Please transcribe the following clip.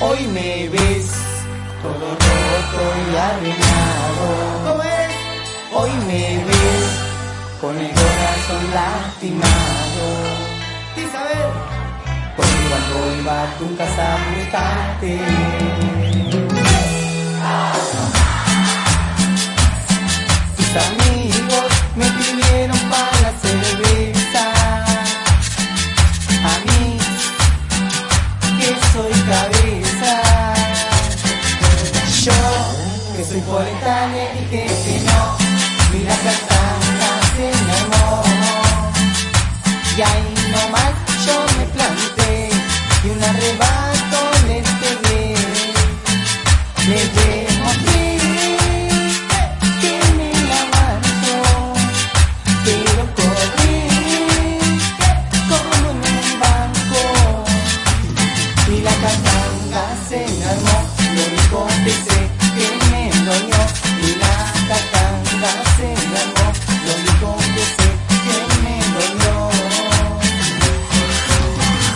Hoy me ves todo roto y arruinado. Hoy me ves con el corazón lastimado. Isabel, porque cuando iba a tu casa a buscarte. Tus amigos me pidieron para la cerveza. A soy poeta, le dije que no. Mira cantando se me armó. Y ahí nomás yo me planté y un arrebato le pegué. Le demostré que me marchó, pero corrí como en un banco y la catanga se me armó.